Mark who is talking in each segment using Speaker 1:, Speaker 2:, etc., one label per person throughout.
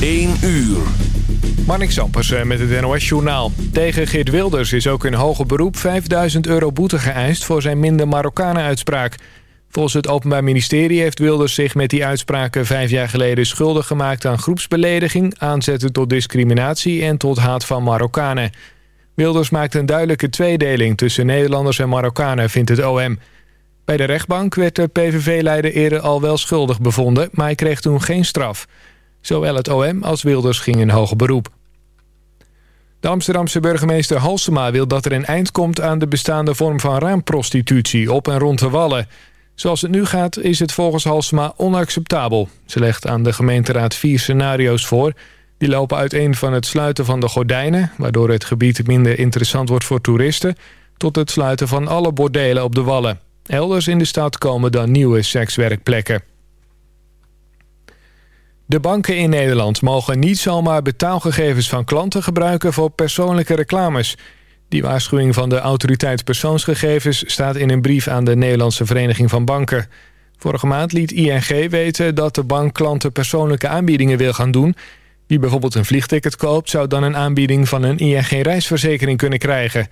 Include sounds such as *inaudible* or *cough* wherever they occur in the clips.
Speaker 1: 1 uur.
Speaker 2: Marnik Sampers eh, met het NOS-journaal. Tegen Geert Wilders is ook in hoger beroep 5000 euro boete geëist... voor zijn minder Marokkanen-uitspraak. Volgens het Openbaar Ministerie heeft Wilders zich met die uitspraken... vijf jaar geleden schuldig gemaakt aan groepsbelediging... aanzetten tot discriminatie en tot haat van Marokkanen. Wilders maakt een duidelijke tweedeling tussen Nederlanders en Marokkanen, vindt het OM... Bij de rechtbank werd de PVV-leider eerder al wel schuldig bevonden... maar hij kreeg toen geen straf. Zowel het OM als Wilders gingen in hoger beroep. De Amsterdamse burgemeester Halsema wil dat er een eind komt... aan de bestaande vorm van raamprostitutie op en rond de Wallen. Zoals het nu gaat is het volgens Halsema onacceptabel. Ze legt aan de gemeenteraad vier scenario's voor... Die lopen uiteen van het sluiten van de gordijnen... waardoor het gebied minder interessant wordt voor toeristen... tot het sluiten van alle bordelen op de Wallen. Elders in de stad komen dan nieuwe sekswerkplekken. De banken in Nederland mogen niet zomaar betaalgegevens van klanten gebruiken voor persoonlijke reclames. Die waarschuwing van de autoriteit persoonsgegevens staat in een brief aan de Nederlandse Vereniging van Banken. Vorige maand liet ING weten dat de bank klanten persoonlijke aanbiedingen wil gaan doen. Wie bijvoorbeeld een vliegticket koopt zou dan een aanbieding van een ING reisverzekering kunnen krijgen.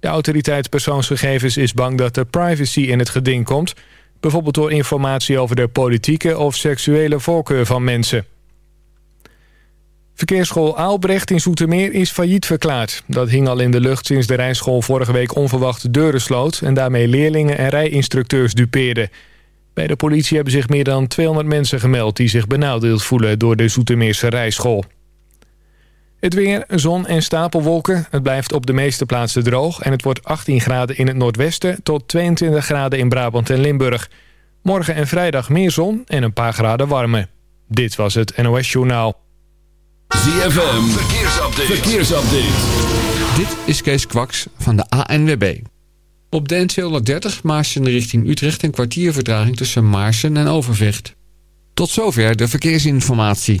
Speaker 2: De autoriteit persoonsgegevens is bang dat de privacy in het geding komt... bijvoorbeeld door informatie over de politieke of seksuele voorkeur van mensen. Verkeersschool Aalbrecht in Zoetermeer is failliet verklaard. Dat hing al in de lucht sinds de rijschool vorige week onverwacht de deuren sloot... en daarmee leerlingen en rijinstructeurs dupeerden. Bij de politie hebben zich meer dan 200 mensen gemeld... die zich benadeeld voelen door de Zoetermeerse rijschool. Het weer, zon en stapelwolken. Het blijft op de meeste plaatsen droog... en het wordt 18 graden in het noordwesten... tot 22 graden in Brabant en Limburg. Morgen en vrijdag meer zon en een paar graden warmer. Dit was het NOS Journaal.
Speaker 1: ZFM, verkeersupdate. verkeersupdate.
Speaker 3: Dit is Kees Kwaks van de ANWB. Op de N230 Maarsen richting Utrecht... een kwartier vertraging tussen Maarsen en Overvecht. Tot zover de verkeersinformatie.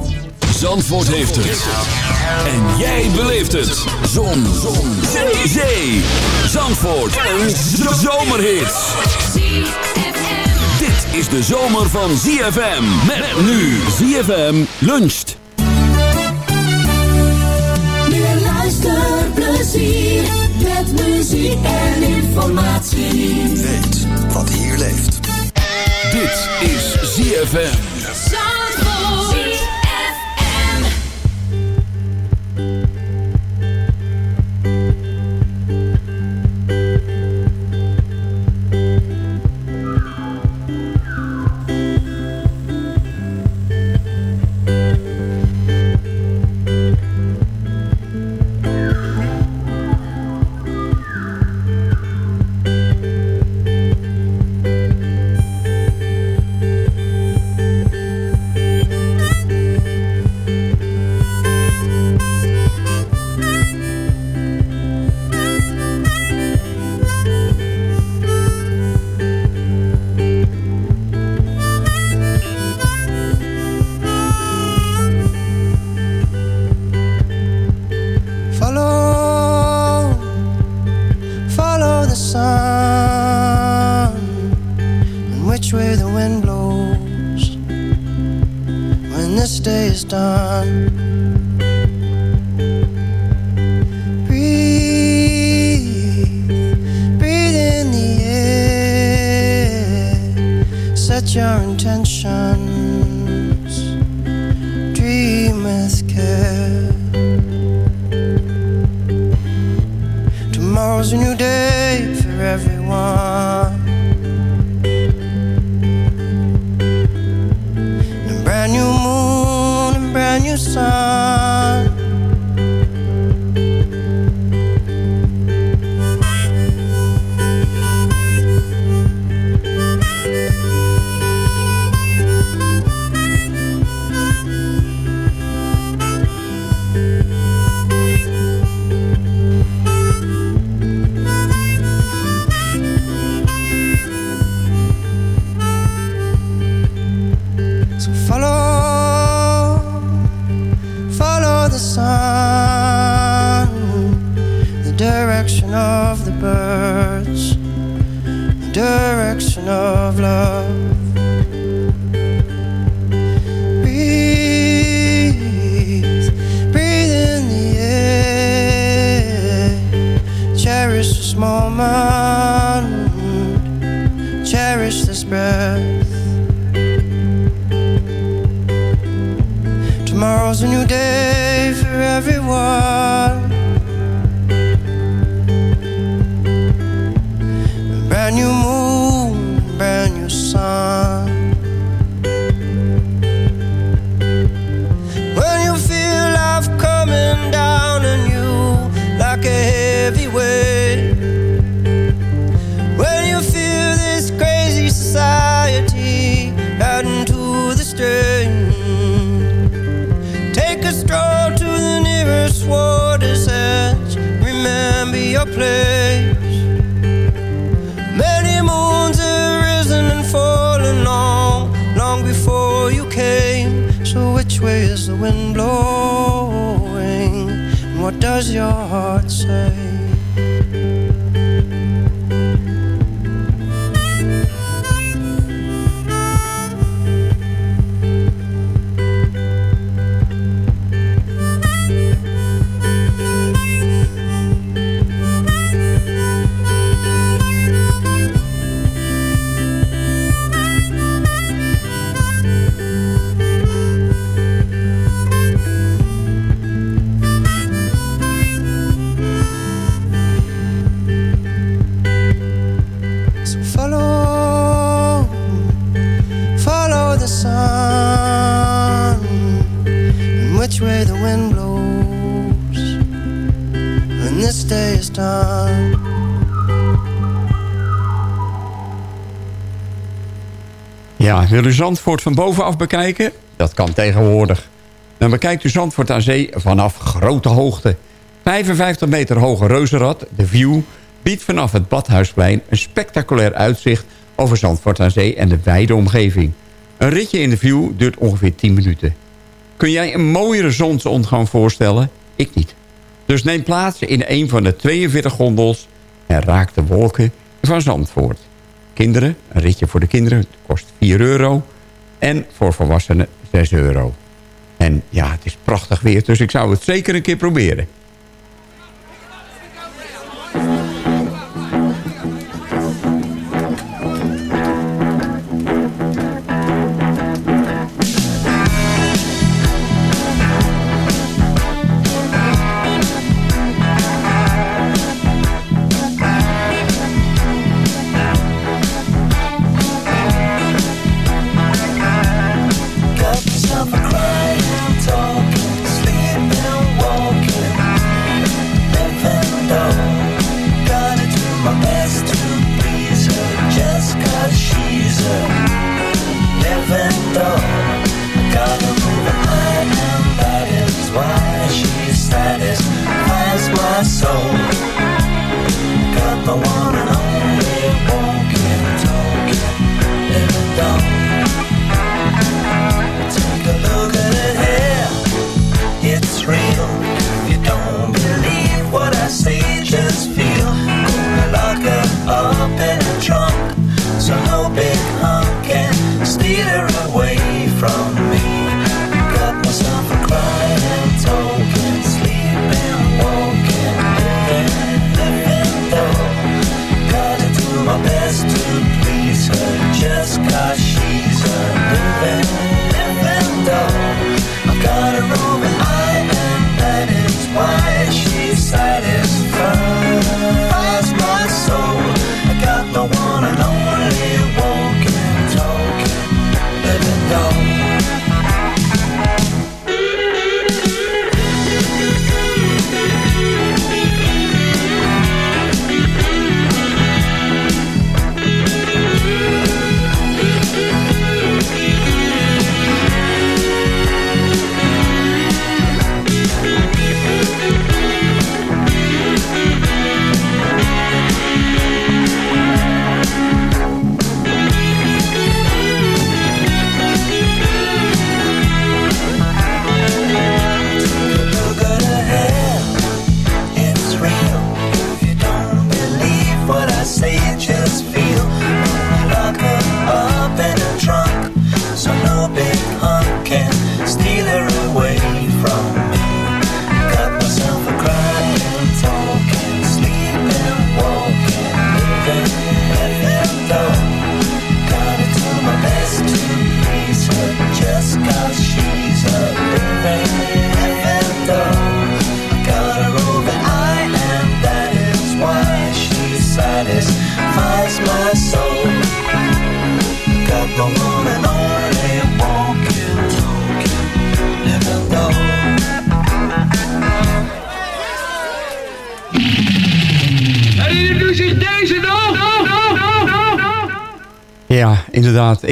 Speaker 1: Zandvoort heeft het. En jij beleeft het. Zon. Zon. Zee. Zee. Zandvoort. Een zomerhit. Dit is de zomer van ZFM. Met nu ZFM luncht.
Speaker 4: Meer luisterplezier. Met muziek en informatie.
Speaker 1: Weet wat hier leeft. Dit is ZFM.
Speaker 5: This moment, cherish this breath. Tomorrow's a new day for everyone.
Speaker 6: Wil u Zandvoort van bovenaf bekijken? Dat kan tegenwoordig. Dan bekijkt u Zandvoort aan zee vanaf grote hoogte. 55 meter hoge reuzenrad, de View, biedt vanaf het Badhuisplein... een spectaculair uitzicht over Zandvoort aan zee en de wijde omgeving. Een ritje in de View duurt ongeveer 10 minuten. Kun jij een mooiere zonsondergang voorstellen? Ik niet. Dus neem plaats in een van de 42 gondels... en raak de wolken van Zandvoort. Kinderen, een ritje voor de kinderen, kost 4 euro. En voor volwassenen 6 euro. En ja, het is prachtig weer, dus ik zou het zeker een keer proberen.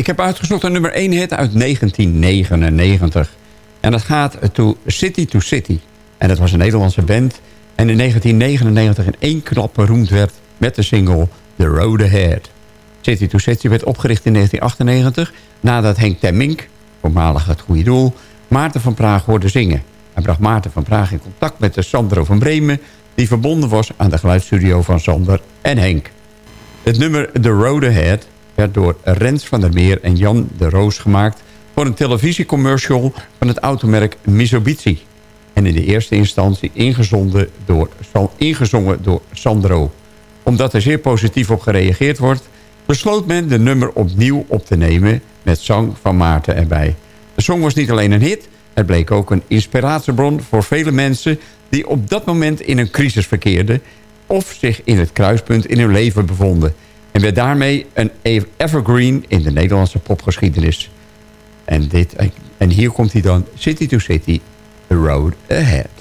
Speaker 6: Heb uitgezocht een nummer 1 hit uit 1999. En dat gaat to City to City. En dat was een Nederlandse band. En in 1999 in één klap beroemd werd met de single The Road Ahead. City to City werd opgericht in 1998... nadat Henk Temmink, voormalig het goede doel... Maarten van Praag hoorde zingen. Hij bracht Maarten van Praag in contact met de Sandro van Bremen... die verbonden was aan de geluidsstudio van Sander en Henk. Het nummer The Road Ahead werd door Rens van der Meer en Jan de Roos gemaakt... voor een televisiecommercial van het automerk Mitsubishi. En in de eerste instantie door, ingezongen door Sandro. Omdat er zeer positief op gereageerd wordt... besloot men de nummer opnieuw op te nemen met zang van Maarten erbij. De song was niet alleen een hit... het bleek ook een inspiratiebron voor vele mensen... die op dat moment in een crisis verkeerden... of zich in het kruispunt in hun leven bevonden... en werd daarmee een evergreen in de Nederlandse popgeschiedenis. En, dit, en hier komt hij dan, City to City, The Road Ahead.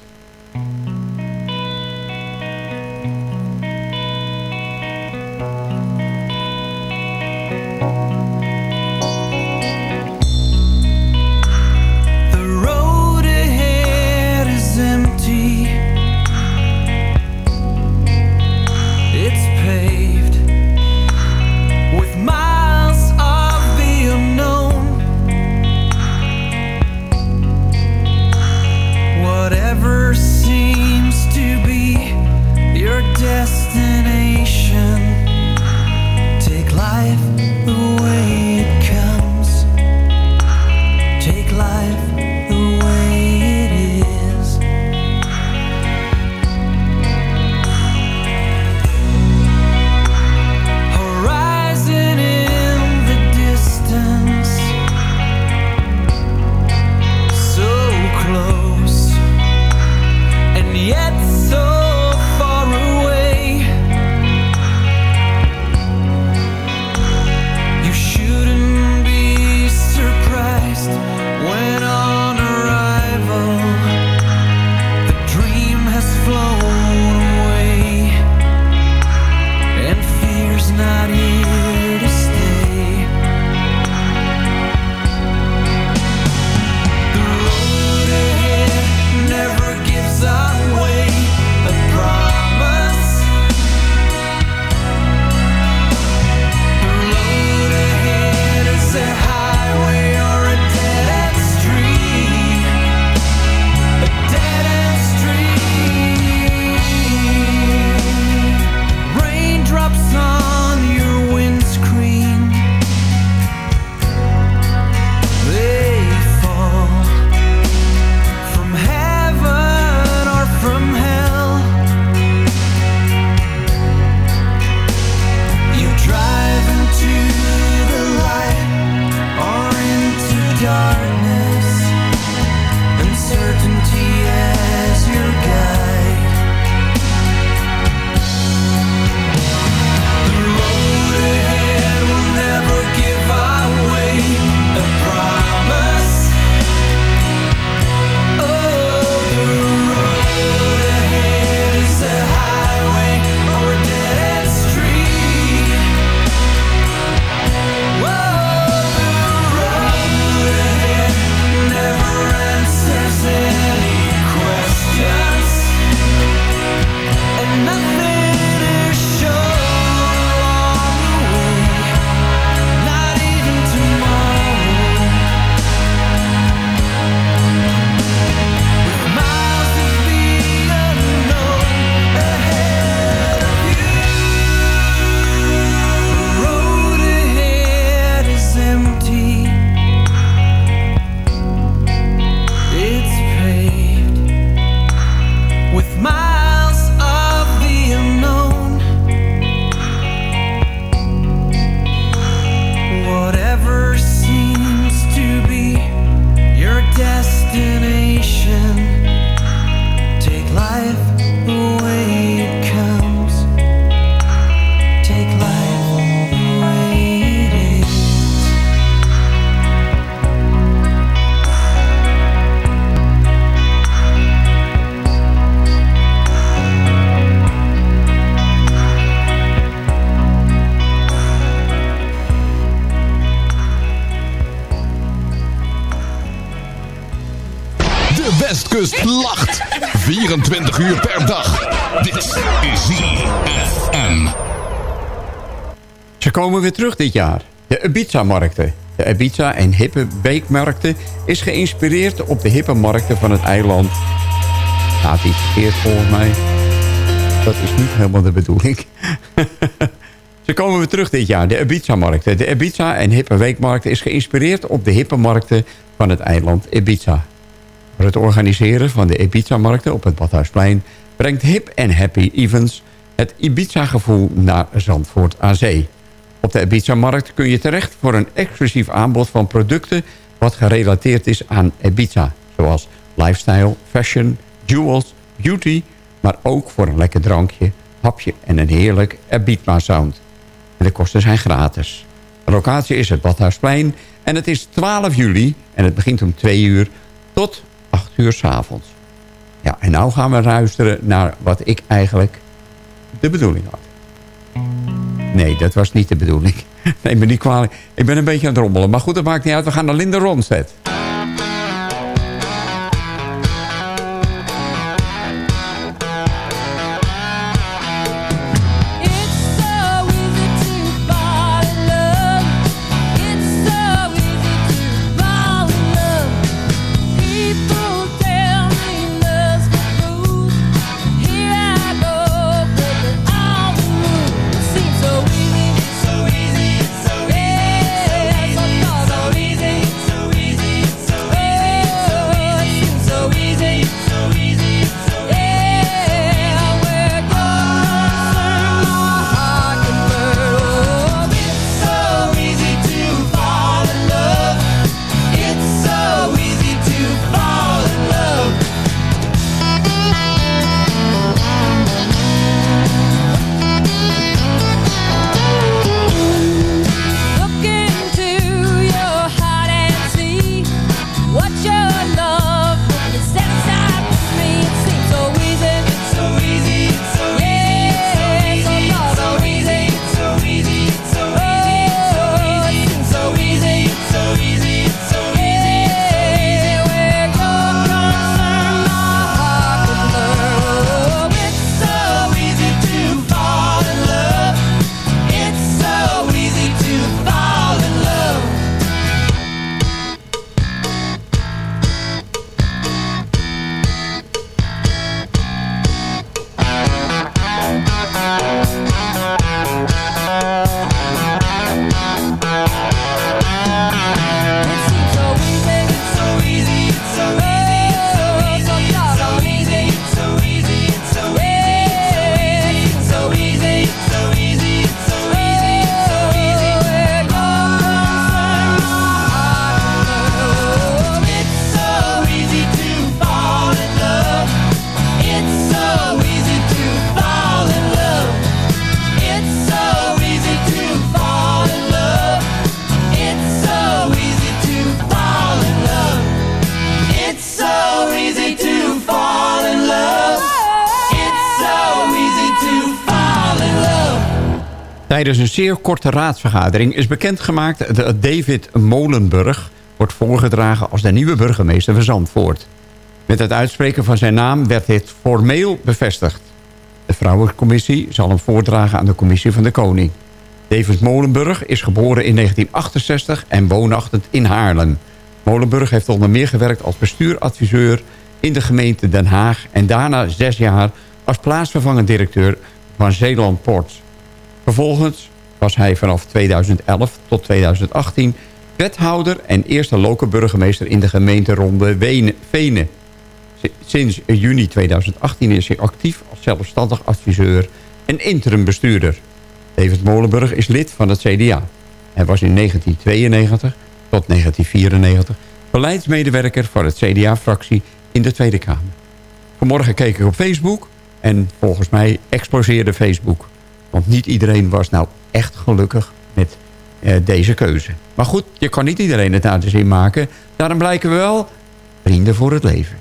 Speaker 6: Weer terug dit jaar. De Ibiza-markten. De Ibiza en hippe weekmarkten is geïnspireerd op de hippe markten van het eiland. Gaat iets verkeerd volgens mij. Dat is niet helemaal de bedoeling. *laughs* Ze komen weer terug dit jaar, de Ibiza-markten. De Ibiza en hippe weekmarkten is geïnspireerd op de hippe markten van het eiland Ibiza. Voor het organiseren van de Ibiza-markten op het Badhuisplein... brengt Hip en Happy Events het Ibiza-gevoel naar Zandvoort aan Zee. Op de Ibiza-markt kun je terecht voor een exclusief aanbod van producten... wat gerelateerd is aan Ibiza. Zoals lifestyle, fashion, jewels, beauty... maar ook voor een lekker drankje, hapje en een heerlijk Ibiza-sound. En de kosten zijn gratis. De locatie is het Badhuisplein en het is 12 juli... en het begint om 2 uur tot 8 uur s avonds. Ja, en nou gaan we luisteren naar wat ik eigenlijk de bedoeling had. Nee, dat was niet de bedoeling. *laughs* Nee, me niet kwalijk. Ik ben een beetje aan het rommelen. Maar goed, dat maakt niet uit. We gaan naar Linda Ronstedt. Zeer korte raadsvergadering is bekendgemaakt dat David Molenburg wordt voorgedragen als de nieuwe burgemeester van Zandvoort. Met het uitspreken van zijn naam werd dit formeel bevestigd. De vrouwencommissie zal hem voordragen aan de commissie van de koning. David Molenburg is geboren in 1968 en woonachtig in Haarlem. Molenburg heeft onder meer gewerkt als bestuuradviseur in de gemeente Den Haag... en daarna zes jaar als plaatsvervangend directeur van Zeeland Ports. Vervolgens was hij vanaf 2011 tot 2018 wethouder en eerste lokale burgemeester in de gemeenteronde Wenen- Venen. Sinds juni 2018 is hij actief als zelfstandig adviseur en interim bestuurder. David Molenburg is lid van het CDA. Hij was in 1992 tot 1994 beleidsmedewerker van het CDA-fractie in de Tweede Kamer. Vanmorgen keek ik op Facebook en volgens mij exploseerde Facebook. Want niet iedereen was nou echt gelukkig met eh, deze keuze. Maar goed, je kan niet iedereen het naar de zin maken. Daarom blijken we wel vrienden voor het leven.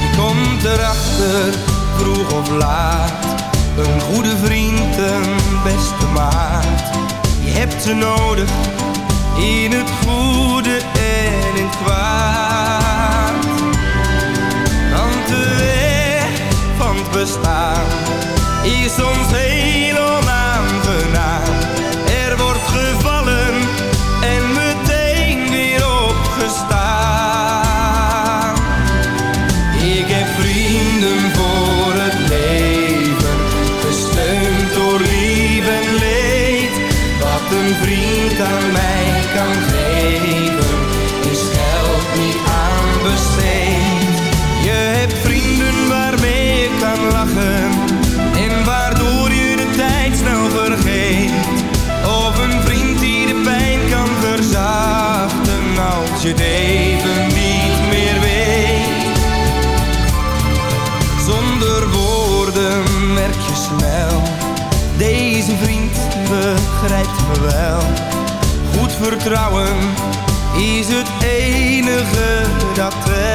Speaker 5: Je komt er vroeg of laat. Ze nodig in het goede en in het kwaad. Want de weg van het bestaan is soms heel wel. Goed vertrouwen is het enige dat telt.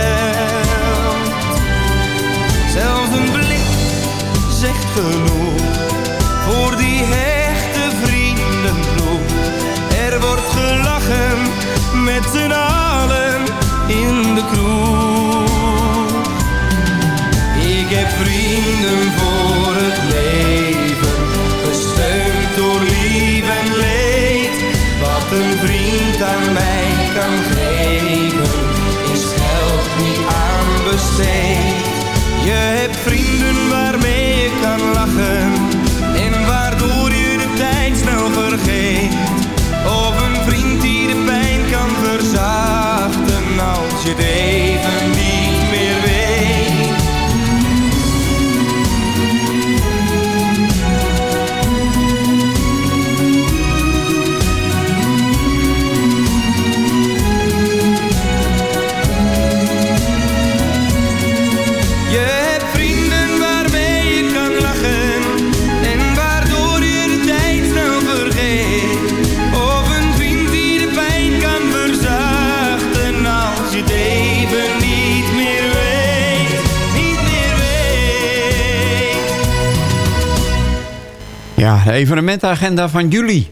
Speaker 5: De
Speaker 6: evenementenagenda van juli.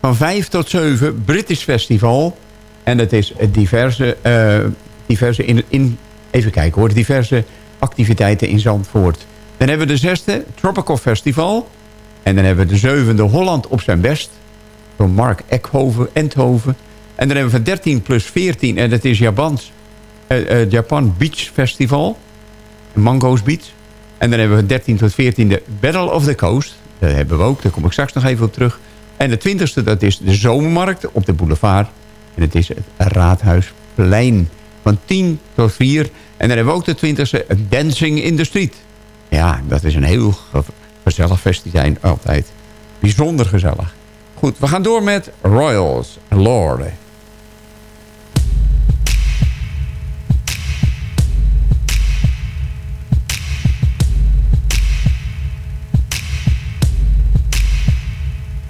Speaker 6: Van 5 tot 7, British Festival. En het is diverse, eh, diverse in, in, even kijken hoor, diverse activiteiten in Zandvoort. Dan hebben we de zesde, Tropical Festival. En dan hebben we de zevende, Holland op zijn best. Door Mark Ekhoven, Endhoven. En dan hebben we van 13 plus 14, en dat is Japans, eh, eh, Japan Beach Festival. Mango's Beach. En dan hebben we 13 tot 14 de Battle of the Coast. Dat hebben we ook, daar kom ik straks nog even op terug. En de 20ste, dat is de zomermarkt op de boulevard. En het is het Raadhuisplein. Van 10 tot 4. En dan hebben we ook de 20ste Dancing in the Street. Ja, dat is een heel ge- gezellig festijn altijd. Bijzonder gezellig. Goed, we gaan door met Royals Lord.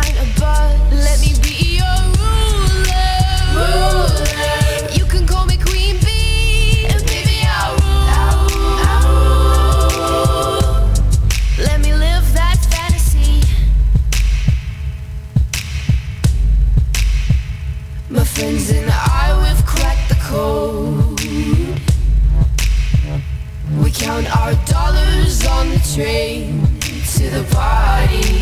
Speaker 7: of buzz. Let me be your ruler. You can call me Queen Bee, and baby I'll rule. Let me live that fantasy. My friends and I, we've cracked the code. We count our dollars on the train to the party.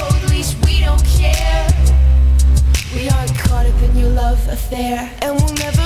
Speaker 7: affair, and we'll never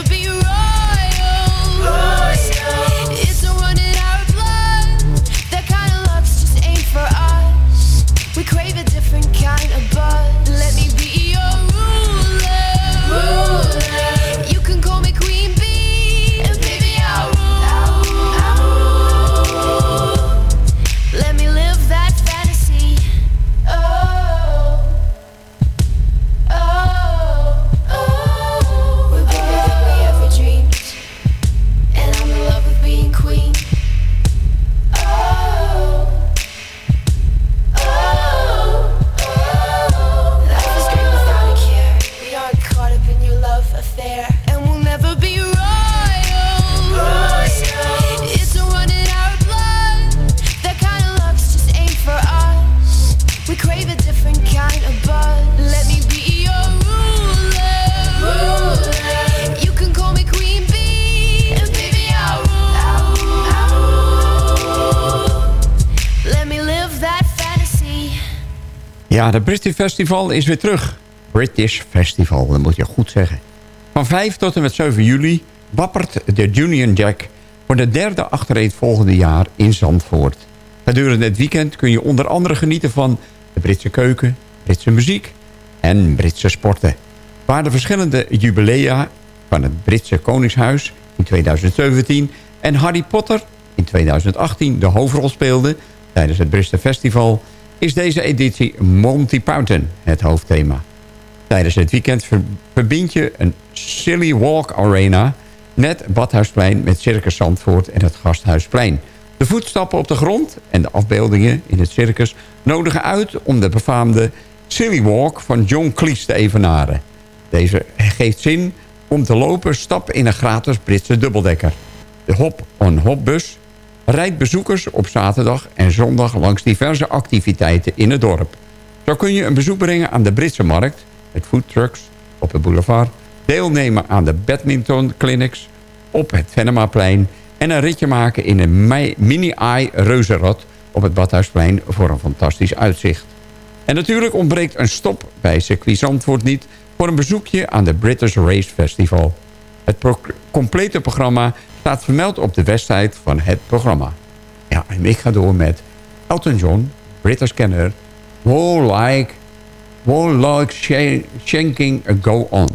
Speaker 6: Ja, de British Festival is weer terug. British Festival, dat moet je goed zeggen. Van 5 tot en met 7 juli wappert de Union Jack... voor de derde volgende jaar in Zandvoort. Gedurende het weekend kun je onder andere genieten van... de Britse keuken, Britse muziek en Britse sporten. Waar de verschillende jubilea van het Britse Koningshuis in 2017... en Harry Potter in 2018 de hoofdrol speelden tijdens het Bristol Festival... is deze editie Monty Python het hoofdthema. Tijdens het weekend ver- verbind je een Silly Walk Arena... net Badhuisplein met Circus Zandvoort en het Gasthuisplein. De voetstappen op de grond en de afbeeldingen in het circus... nodigen uit om de befaamde Silly Walk van John Cleese te evenaren. Deze geeft zin om te lopen stap in een gratis Britse dubbeldekker. De Hop-on-Hop-bus rijdt bezoekers op zaterdag en zondag langs diverse activiteiten in het dorp. Zo kun je een bezoek brengen aan de Britse markt, met foodtrucks op de boulevard, deelnemen aan de badminton clinics op het Venemaplein en een ritje maken in een mini-eye reuzenrad op het Badhuisplein voor een fantastisch uitzicht. En natuurlijk ontbreekt een stop bij circuit Zandvoort niet... voor een bezoekje aan de British Race Festival. Het complete programma staat vermeld op de website van het programma. Ja, en ik ga door met Elton John, British Kenner... Won't like, like shan- shanking go on.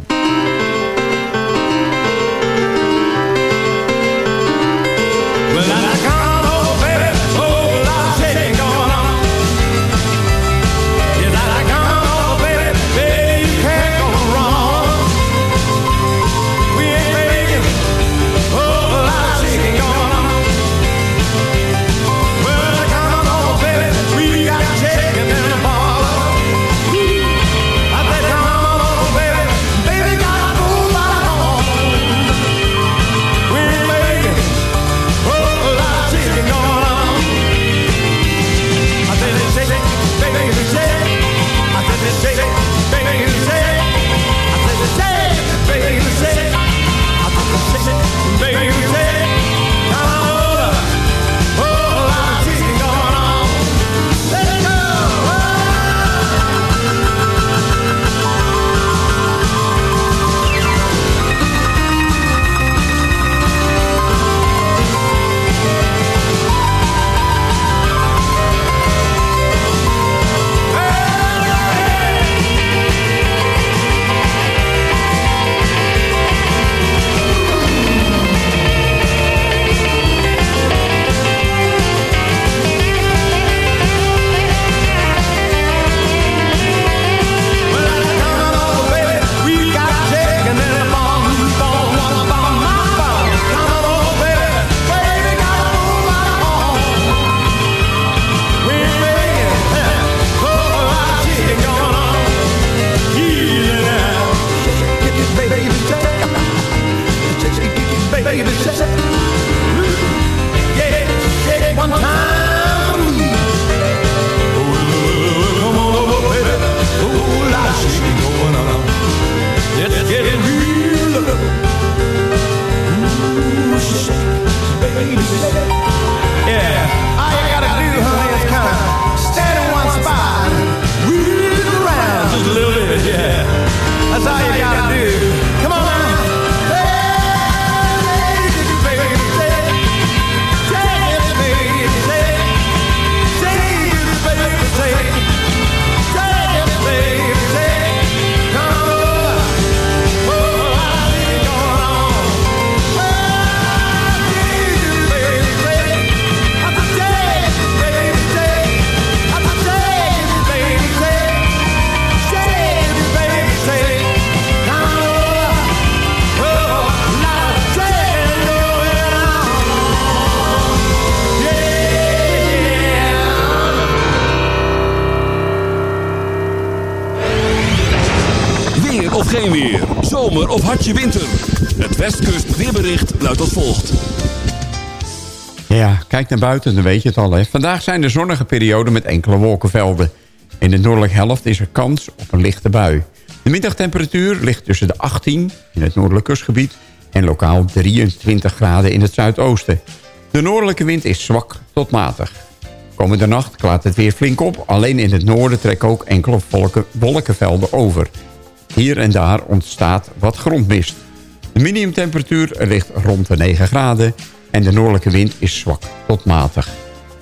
Speaker 8: Winter. Het Westkust weerbericht luidt als volgt.
Speaker 6: Ja, kijk naar buiten, dan weet je het al. Hè. Vandaag zijn er zonnige perioden met enkele wolkenvelden. In de noordelijke helft is er kans op een lichte bui. De middagtemperatuur ligt tussen de 18 in het noordelijk kustgebied... en lokaal 23 graden in het zuidoosten. De noordelijke wind is zwak tot matig. Komende nacht klaart het weer flink op. Alleen in het noorden trekken ook enkele wolken, wolkenvelden over. Hier en daar ontstaat wat grondmist. De minimumtemperatuur ligt rond de 9 graden... en de noordelijke wind is zwak tot matig.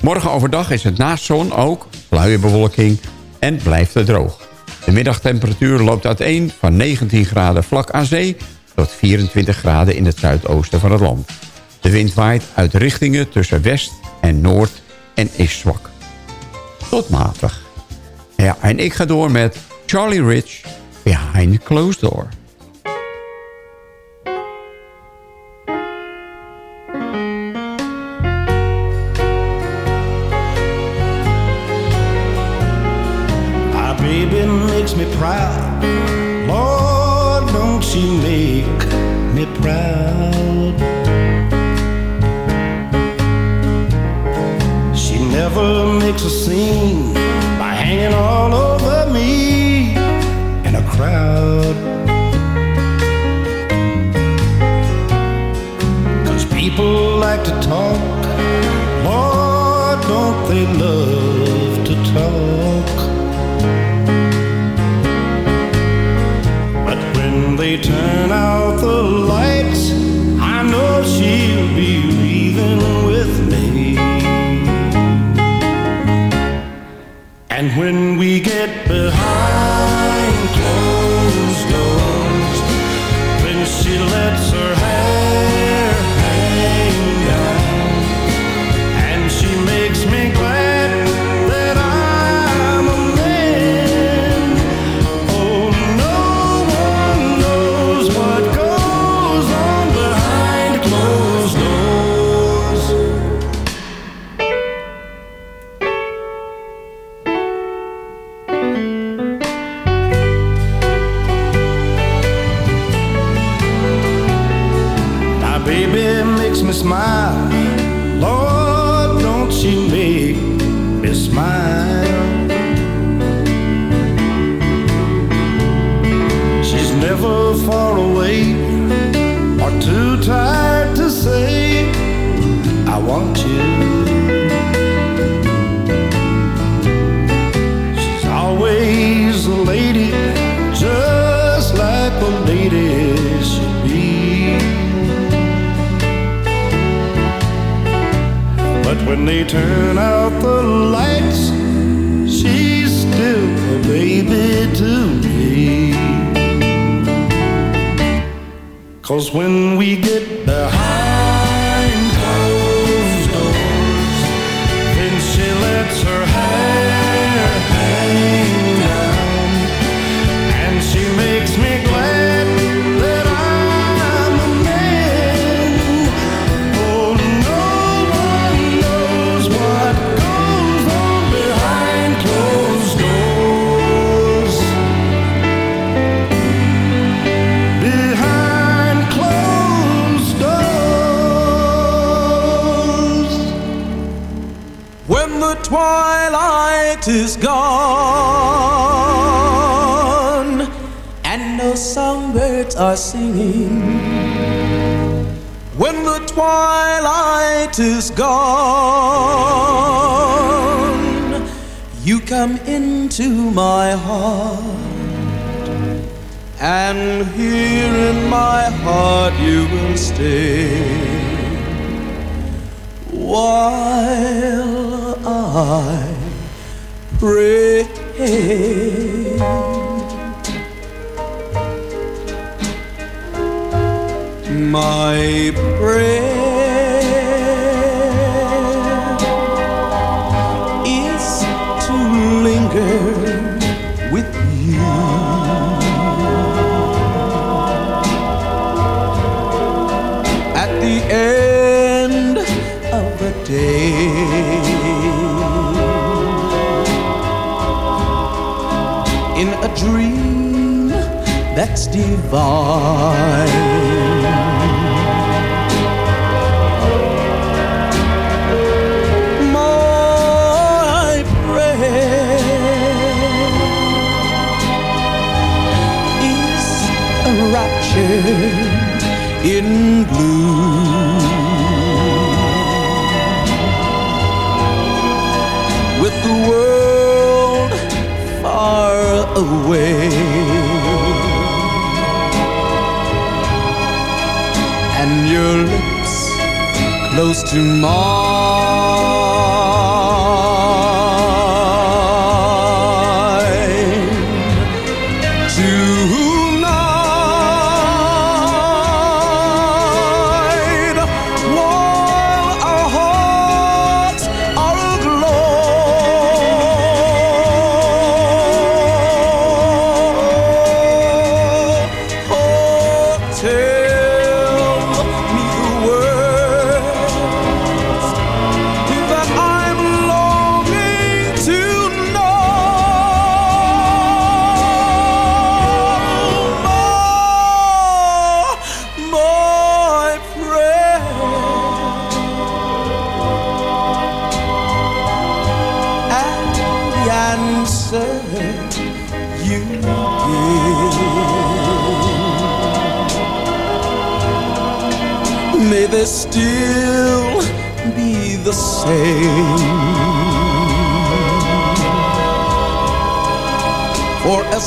Speaker 6: Morgen overdag is het naast zon ook bewolking en blijft het droog. De middagtemperatuur loopt uiteen van 19 graden vlak aan zee... tot 24 graden in het zuidoosten van het land. De wind waait uit richtingen tussen west en noord en is zwak. Tot matig. Ja, en ik ga door met Charlie Rich Behind a Closed Door.
Speaker 4: My baby makes me proud. Lord, don't she make me proud? She never makes a scene by hanging all over me crowd. Cause people like to talk. Lord, don't they love to talk? But when they turn out the lights, I know she'll be leaving with me. And when we get behind when they turn out the lights, she's still a baby to me. Cause when we get behind
Speaker 9: twilight is gone. And no songbirds are singing. When the twilight is gone, you come into my heart, and here in my heart you will stay. While I pray. My prayer in a dream that's divine. My prayer is a rapture in blue. Away. And your lips close to mine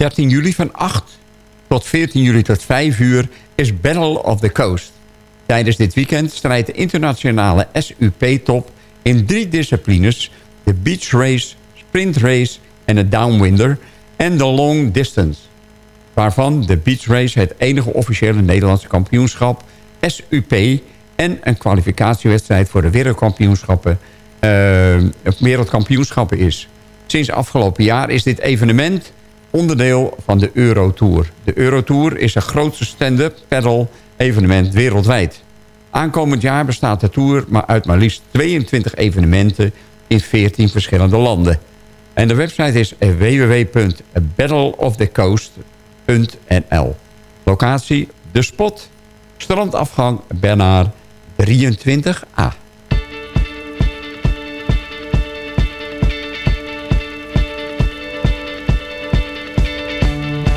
Speaker 6: 13 juli van 8 tot 14 juli tot 5 uur is Battle of the Coast. Tijdens dit weekend strijdt de internationale SUP-top in drie disciplines... de beach race, sprint race en de downwinder en de long distance. Waarvan de beach race het enige officiële Nederlandse kampioenschap SUP... en een kwalificatiewedstrijd voor de wereldkampioenschappen, eh, wereldkampioenschappen is. Sinds afgelopen jaar is dit evenement onderdeel van de Eurotour. De Eurotour is het grootste stand-up paddle evenement wereldwijd. Aankomend jaar bestaat de Tour maar uit maar liefst 22 evenementen in 14 verschillende landen. En de website is www.battleofthecoast.nl Locatie De Spot, strandafgang Bernard 23A.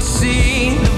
Speaker 5: see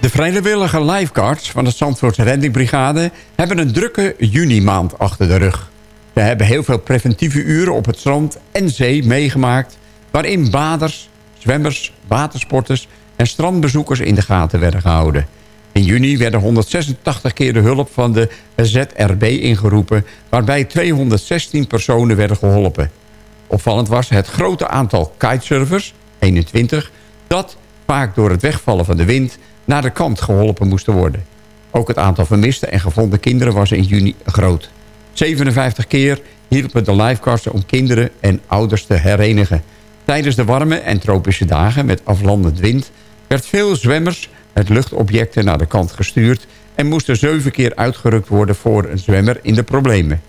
Speaker 6: De vrijwillige lifeguards van de Zandvoortse Reddingbrigade... hebben een drukke juni-maand achter de rug. Ze hebben heel veel preventieve uren op het strand en zee meegemaakt... waarin baders, zwemmers, watersporters en strandbezoekers in de gaten werden gehouden. In juni werden 186 keer de hulp van de ZRB ingeroepen... waarbij 216 personen werden geholpen. Opvallend was het grote aantal kitesurfers, 21... dat vaak door het wegvallen van de wind naar de kant geholpen moesten worden. Ook het aantal vermiste en gevonden kinderen was in juni groot. 57 keer hielpen de lifeguards om kinderen en ouders te herenigen. Tijdens de warme en tropische dagen met aflandend wind... werd veel zwemmers met luchtobjecten naar de kant gestuurd... en moesten zeven keer uitgerukt worden voor een zwemmer in de problemen.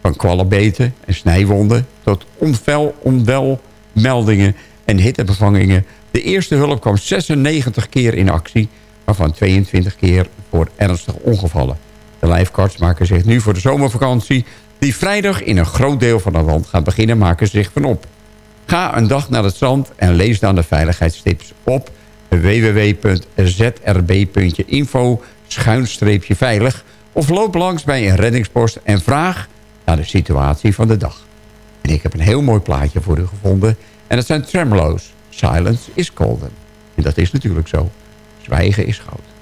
Speaker 6: Van kwallenbeten en snijwonden tot onvel, onwelmeldingen en hittebevangingen. De eerste hulp kwam 96 keer in actie, waarvan 22 keer voor ernstige ongevallen. De lifeguards maken zich nu voor de zomervakantie... die vrijdag in een groot deel van het land gaat beginnen, maken zich van op. Ga een dag naar het strand en lees dan de veiligheidstips op www.zrb.info veilig of loop langs bij een reddingspost en vraag naar de situatie van de dag. En ik heb een heel mooi plaatje voor u gevonden en dat zijn tremolo's. Silence is golden. En dat is natuurlijk zo. Zwijgen is goud.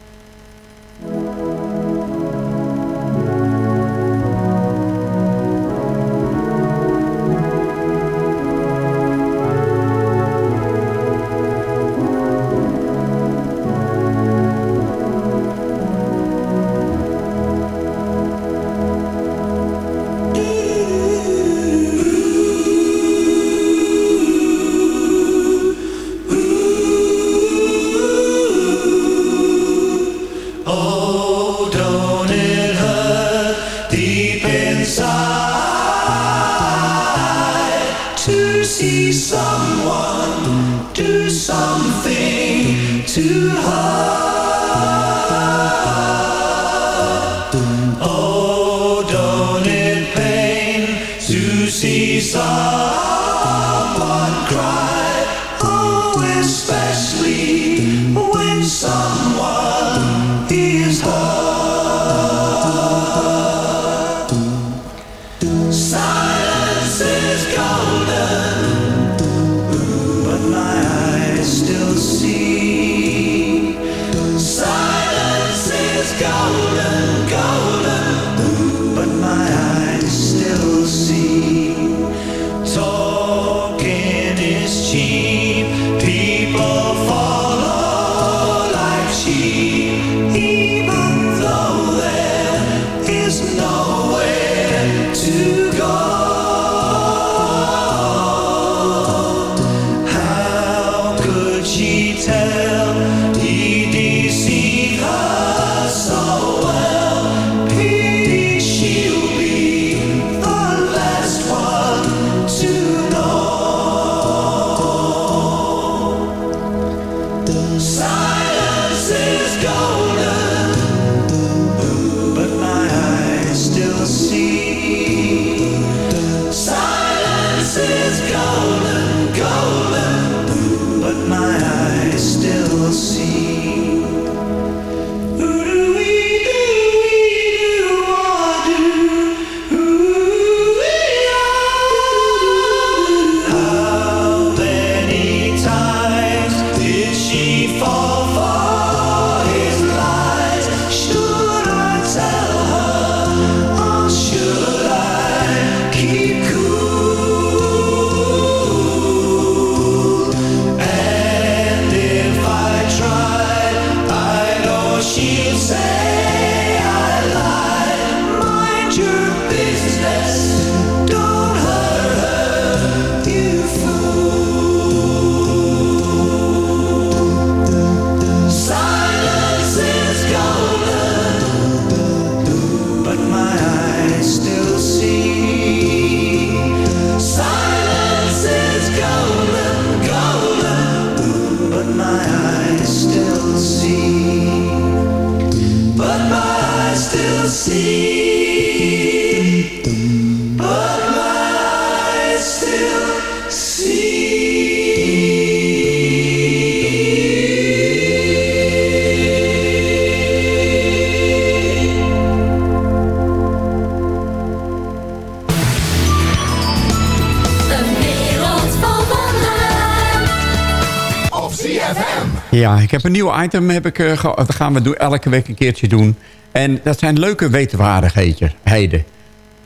Speaker 6: Ik heb een nieuw item. Heb ik, eh, dat gaan we doen, elke week een keertje doen. En dat zijn leuke wetenswaardigheden.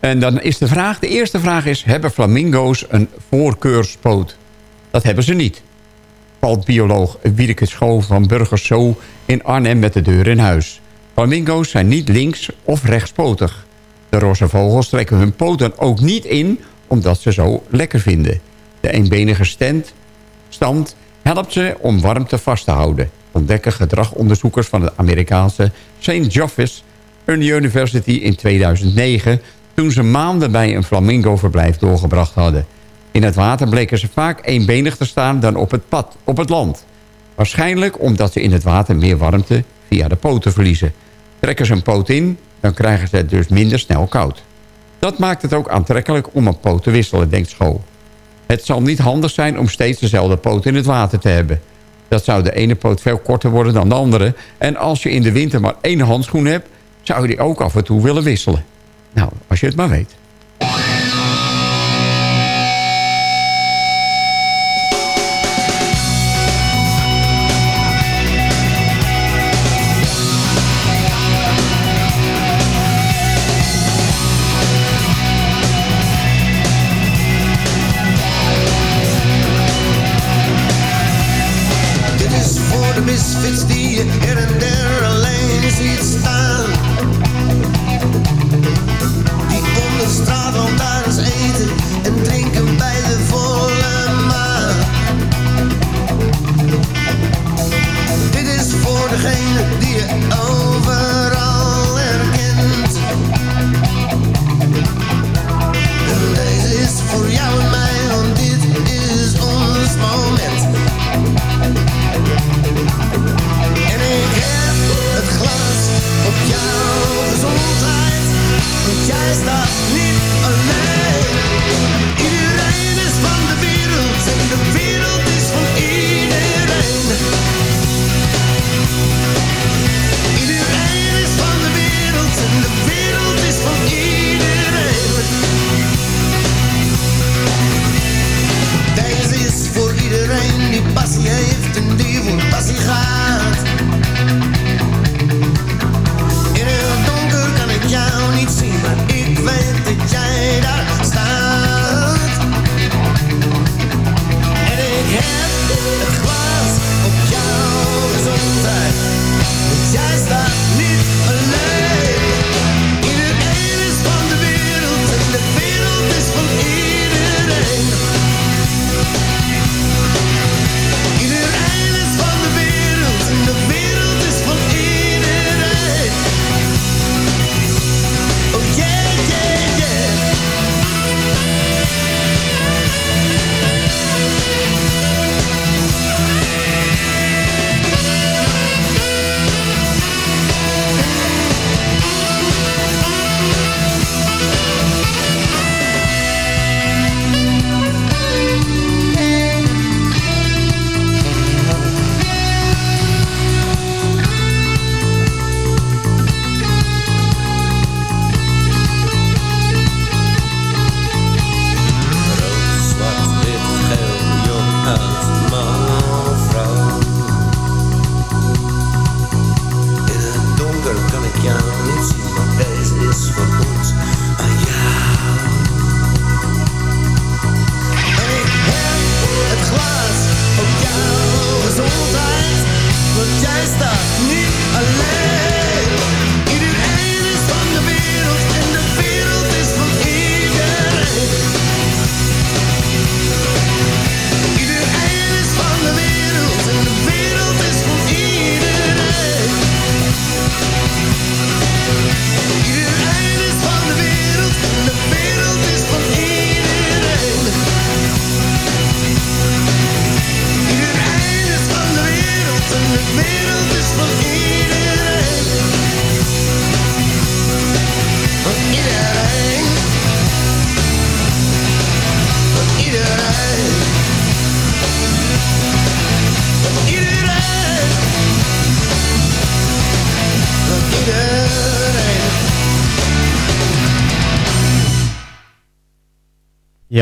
Speaker 6: En dan is de vraag, de eerste vraag is... hebben flamingo's een voorkeurspoot? Dat hebben ze niet. Valt bioloog Wiebeke Schoof van Burgers Zo in Arnhem met de deur in huis. Flamingo's zijn niet links- of rechtspotig. De roze vogels trekken hun poten ook niet in... omdat ze zo lekker vinden. De eenbenige stand, stand helpt ze om warmte vast te houden. Ontdekken gedragonderzoekers van de Amerikaanse St. Joffes University in 2009... toen ze maanden bij een flamingo-verblijf doorgebracht hadden. In het water bleken ze vaak eenbenig te staan dan op het pad, op het land. Waarschijnlijk omdat ze in het water meer warmte via de poten verliezen. Trekken ze een poot in, dan krijgen ze het dus minder snel koud. Dat maakt het ook aantrekkelijk om een poot te wisselen, denkt School. Het zal niet handig zijn om steeds dezelfde poot in het water te hebben. Dat zou de ene poot veel korter worden dan de andere. En als je in de winter maar één handschoen hebt... zou je die ook af en toe willen wisselen. Nou, als je het maar weet.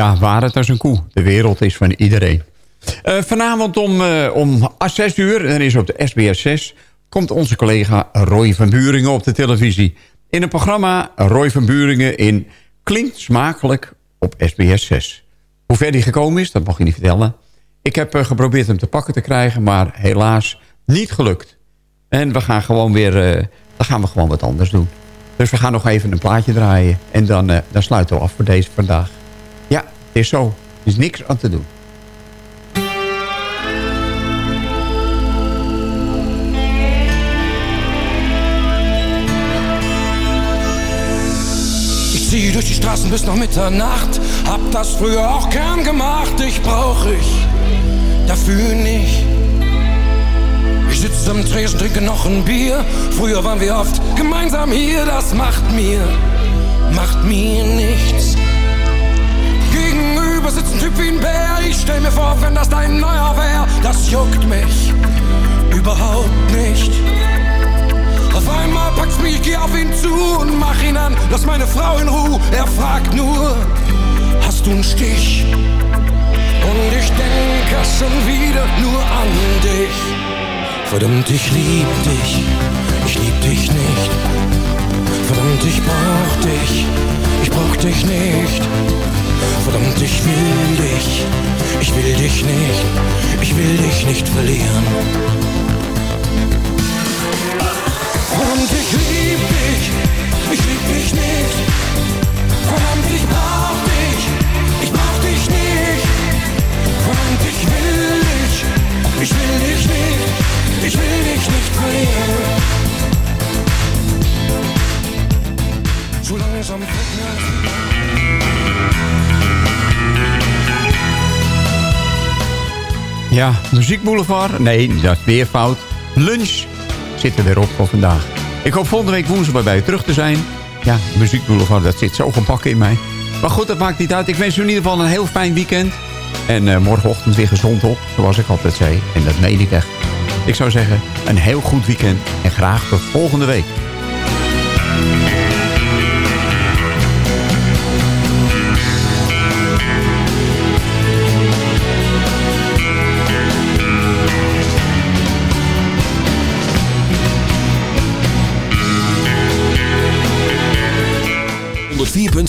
Speaker 6: Ja, waar het als een koe. De wereld is van iedereen. Eh, vanavond om, eh, om 6 uur, en is op de SBS 6... komt onze collega Roy van Buringen op de televisie. In het programma Roy van Buringen in Klinkt Smakelijk op SBS 6. Hoe ver die gekomen is, dat mag je niet vertellen. Ik heb eh, geprobeerd hem te pakken te krijgen, maar helaas niet gelukt. En we gaan gewoon weer, dan gaan we gewoon wat anders doen. Dus we gaan nog even een plaatje draaien. En dan, dan sluiten we af voor deze vandaag. Is zo. Er is niks aan te doen.
Speaker 9: Ich zieh durch die Straßen bis nach Mitternacht. Hab das früher auch gern gemacht. Ich brauch ich dafür nicht. Ich sitze am Tresen, trinke noch ein Bier. Früher waren wir oft gemeinsam hier. Das macht mir, macht mir nichts. Juckt mich überhaupt nicht. Auf einmal packt's mich, ich geh auf ihn zu und mach ihn an. Lass meine Frau in Ruhe. Er fragt nur, hast du einen Stich? Und ich denke schon wieder nur an dich. Verdammt, ich lieb dich, ich lieb dich nicht. Verdammt, ich brauch dich, ich brauch dich nicht. Verdammt, ich will dich, ich will dich nicht, ich will dich nicht verlieren. Verdammt, ich lieb dich, ich lieb dich nicht. Verdammt, ich brauch dich, ich brauch dich nicht. Verdammt, ich will dich, ich will dich nicht, ich will dich nicht verlieren.
Speaker 6: Ja, Muziekboulevard. Nee, dat is weer fout. Lunch zit er weer op voor vandaag. Ik hoop volgende week woensdag bij u terug te zijn. Ja, Muziekboulevard, dat zit zo gebakken in mij. Maar goed, dat maakt niet uit. Ik wens u in ieder geval een heel fijn weekend. En eh, morgenochtend weer gezond op, zoals ik altijd zei. En dat meen ik echt. Ik zou zeggen, een heel goed weekend. En graag tot volgende week.